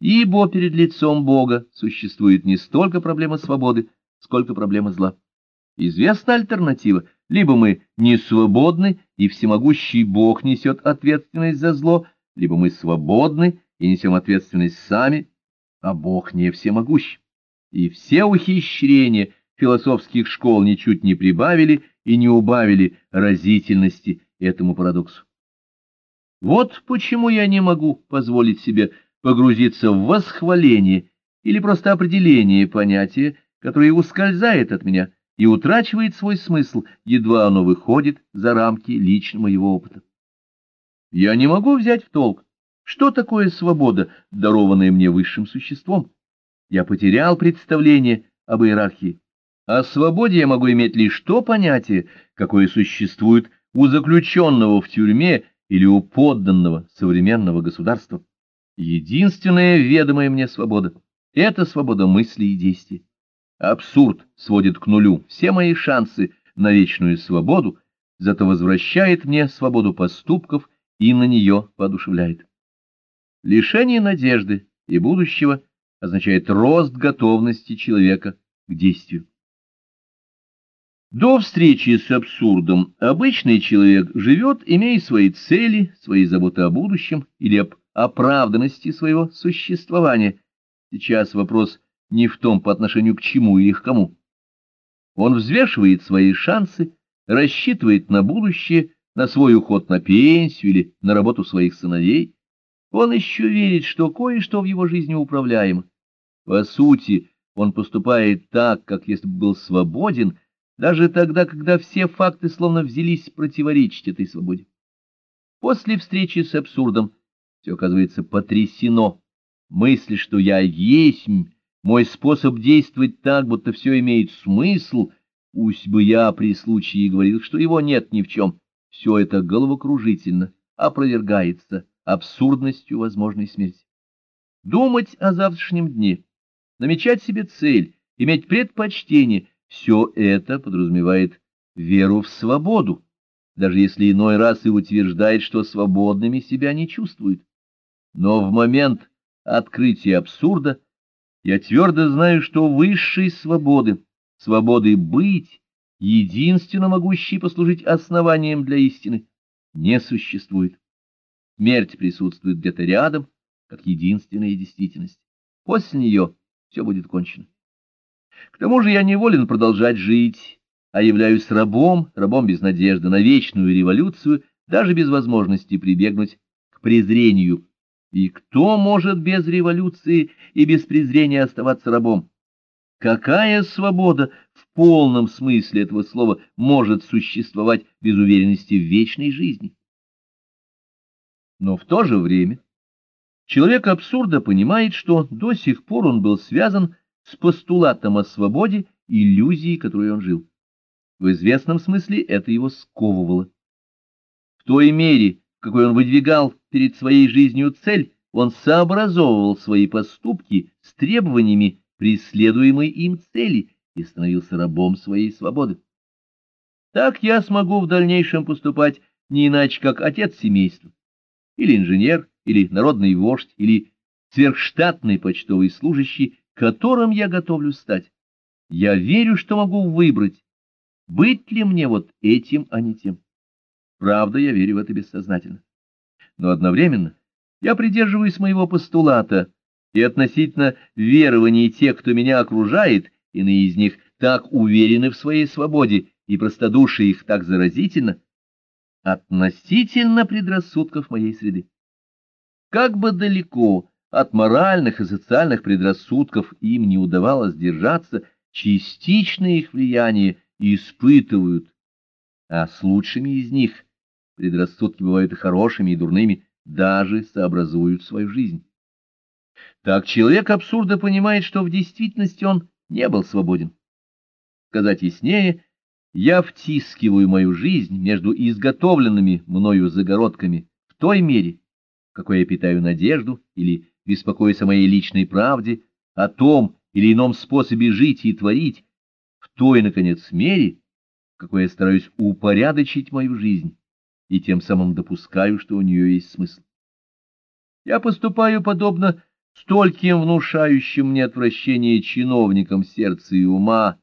ибо перед лицом Бога существует не столько проблема свободы, сколько проблема зла. Известна альтернатива. Либо мы не свободны, и всемогущий Бог несет ответственность за зло, либо мы свободны и несем ответственность сами, а Бог не всемогущ. И все ухищрения философских школ ничуть не прибавили и не убавили разительности этому парадоксу. Вот почему я не могу позволить себе погрузиться в восхваление или просто определение понятия, которое ускользает от меня и утрачивает свой смысл, едва оно выходит за рамки личного его опыта. Я не могу взять в толк, что такое свобода, дарованная мне высшим существом. Я потерял представление об иерархии. О свободе я могу иметь лишь то понятие, какое существует у заключенного в тюрьме или у подданного современного государства. Единственная ведомая мне свобода — это свобода мысли и действий. Абсурд сводит к нулю все мои шансы на вечную свободу, зато возвращает мне свободу поступков и на нее воодушевляет. Лишение надежды и будущего означает рост готовности человека к действию. До встречи с абсурдом обычный человек живет, имея свои цели, свои заботы о будущем или об оправданности своего существования. Сейчас вопрос не в том, по отношению к чему или к кому. Он взвешивает свои шансы, рассчитывает на будущее, на свой уход на пенсию или на работу своих сыновей. Он еще верит, что кое-что в его жизни управляемо. По сути, он поступает так, как если бы был свободен, даже тогда, когда все факты словно взялись противоречить этой свободе. После встречи с абсурдом все оказывается потрясено. Мысль, что я есть, мой способ действовать так, будто все имеет смысл, пусть бы я при случае говорил, что его нет ни в чем, все это головокружительно опровергается абсурдностью возможной смерти. Думать о завтрашнем дне, намечать себе цель, иметь предпочтение — все это подразумевает веру в свободу, даже если иной раз и утверждает, что свободными себя не чувствует. Но в момент открытия абсурда я твердо знаю, что высшей свободы, свободы быть, единственно могущей послужить основанием для истины, не существует. Смерть присутствует где-то рядом, как единственная действительность. После нее все будет кончено. К тому же я не волен продолжать жить, а являюсь рабом, рабом без надежды на вечную революцию, даже без возможности прибегнуть к презрению. И кто может без революции и без презрения оставаться рабом? Какая свобода в полном смысле этого слова может существовать без уверенности в вечной жизни? Но в то же время человек абсурда понимает, что до сих пор он был связан с постулатом о свободе иллюзии, которой он жил. В известном смысле это его сковывало. В той мере, какой он выдвигал перед своей жизнью цель, он сообразовывал свои поступки с требованиями преследуемой им цели и становился рабом своей свободы. Так я смогу в дальнейшем поступать не иначе, как отец семейства, или инженер, или народный вождь, или сверхштатный почтовый служащий, которым я готовлюсь стать. Я верю, что могу выбрать, быть ли мне вот этим, а не тем. Правда, я верю в это бессознательно. Но одновременно я придерживаюсь моего постулата, и относительно верований тех, кто меня окружает, иные из них так уверены в своей свободе, и простодушие их так заразительно, относительно предрассудков моей среды. Как бы далеко от моральных и социальных предрассудков им не удавалось держаться, частичное их влияние испытывают, а с лучшими из них предрассудки бывают и хорошими, и дурными, даже сообразуют свою жизнь. Так человек абсурда понимает, что в действительности он не был свободен. Сказать яснее, я втискиваю мою жизнь между изготовленными мною загородками в той мере, какой я питаю надежду или беспокоясь о моей личной правде, о том или ином способе жить и творить, в той, наконец, мере, какой я стараюсь упорядочить мою жизнь, и тем самым допускаю, что у нее есть смысл. Я поступаю подобно стольким внушающим мне отвращение чиновникам сердца и ума,